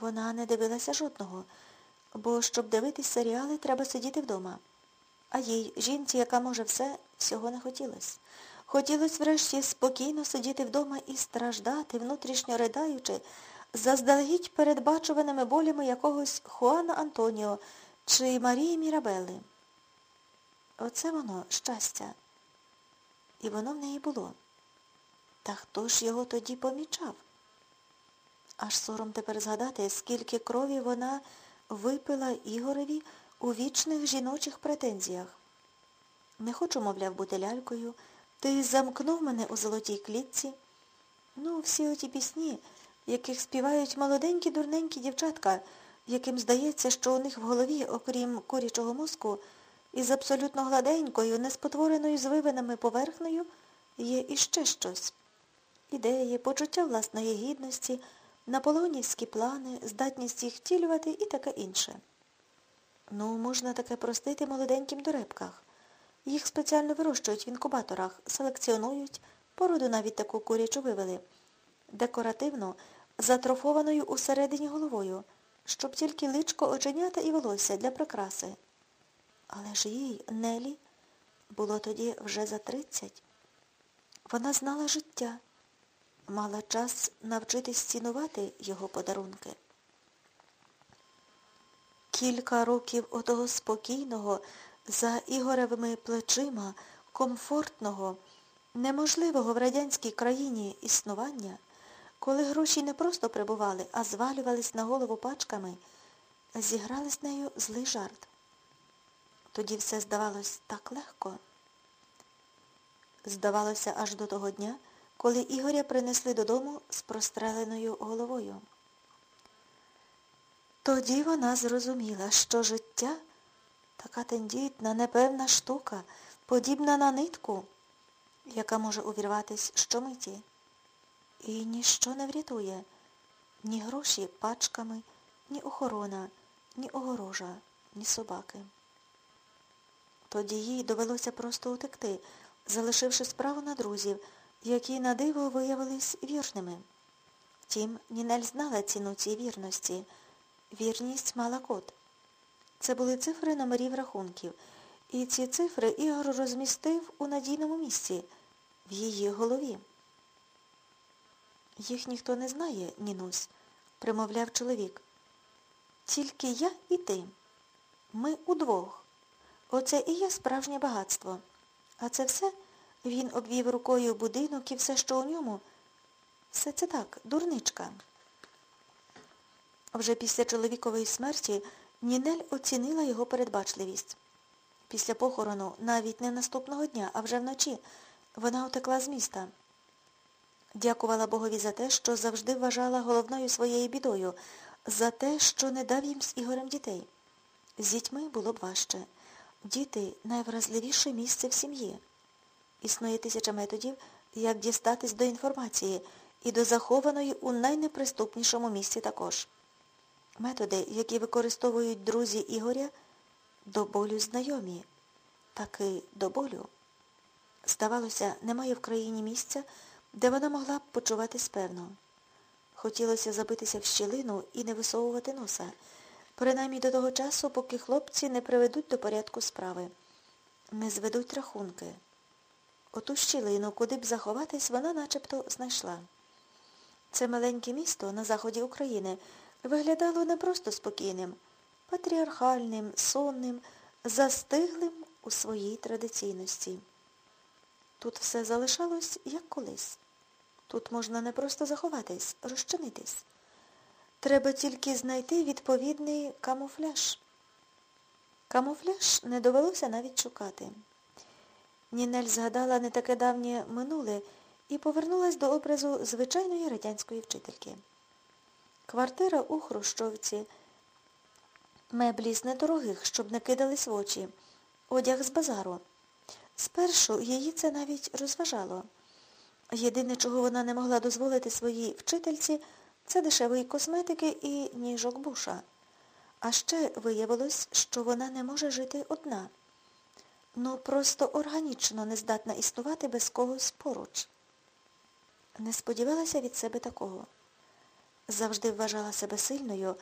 Вона не дивилася жодного, бо щоб дивитись серіали, треба сидіти вдома. А їй, жінці, яка може все, всього не хотілося. Хотілося врешті спокійно сидіти вдома і страждати, внутрішньо ридаючи, заздалегідь передбачуваними болями якогось Хуана Антоніо чи Марії Мірабели. Оце воно щастя. І воно в неї було. Та хто ж його тоді помічав? Аж сором тепер згадати, скільки крові вона випила Ігореві у вічних жіночих претензіях. Не хочу, мовляв, бути лялькою. Ти замкнув мене у золотій клітці. Ну, всі оті пісні, яких співають молоденькі дурненькі дівчатка, яким здається, що у них в голові, окрім курячого мозку, із абсолютно гладенькою, неспотвореною звивинами поверхнею, є іще щось. Ідеї, почуття власної гідності, наполеонівські плани, здатність їх втілювати і таке інше. Ну, можна таке простити молоденьким дурепках. Їх спеціально вирощують в інкубаторах, селекціонують, породу навіть таку курячу вивели, декоративно, затрофованою усередині головою, щоб тільки личко оченята і волосся для прикраси. Але ж їй, Нелі, було тоді вже за тридцять. Вона знала життя, мала час навчитись цінувати його подарунки. Кілька років отого спокійного, за Ігоревими плечима, комфортного, неможливого в радянській країні існування, коли гроші не просто прибували, а звалювались на голову пачками, зіграли з нею злий жарт. Тоді все здавалось так легко. Здавалося, аж до того дня, коли Ігоря принесли додому з простреленою головою. Тоді вона зрозуміла, що життя така тендітна, непевна штука, подібна на нитку, яка може увірватись щомиті. І ніщо не врятує ні гроші пачками, ні охорона, ні огорожа, ні собаки. Тоді їй довелося просто утекти, залишивши справу на друзів, які на диво виявились вірними. Втім, Нінель знала ціну цій вірності. Вірність мала код. Це були цифри номерів рахунків. І ці цифри Ігор розмістив у надійному місці, в її голові. Їх ніхто не знає, Нінусь, примовляв чоловік. Тільки я і ти. Ми удвох. Оце і є справжнє багатство. А це все він обвів рукою будинок і все, що у ньому. Все це так, дурничка. Вже після чоловікової смерті Нінель оцінила його передбачливість. Після похорону, навіть не наступного дня, а вже вночі, вона утекла з міста. Дякувала Богові за те, що завжди вважала головною своєю бідою, за те, що не дав їм з Ігорем дітей. З дітьми було б важче. Діти найвразливіше місце в сім'ї. Існує тисяча методів, як дістатись до інформації і до захованої у найнеприступнішому місці також. Методи, які використовують друзі Ігоря, до болю знайомі, таки до болю. Здавалося, немає в країні місця, де вона могла б почуватись певно. Хотілося забитися в щілину і не висовувати носа, принаймні до того часу, поки хлопці не приведуть до порядку справи, не зведуть рахунки. Оту щілину, куди б заховатись, вона начебто знайшла. Це маленьке місто на заході України виглядало не просто спокійним, патріархальним, сонним, застиглим у своїй традиційності. Тут все залишалось, як колись. Тут можна не просто заховатись, розчинитись. Треба тільки знайти відповідний камуфляж. Камуфляж не довелося навіть шукати. Нінель згадала не таке давнє минуле і повернулась до образу звичайної радянської вчительки. Квартира у Хрущовці, меблі з недорогих, щоб не кидались в очі, одяг з базару. Спершу її це навіть розважало. Єдине, чого вона не могла дозволити своїй вчительці, це дешевої косметики і ніжок буша. А ще виявилось, що вона не може жити одна. Ну, просто органічно не здатна існувати без когось поруч. Не сподівалася від себе такого. завжди вважала себе сильною,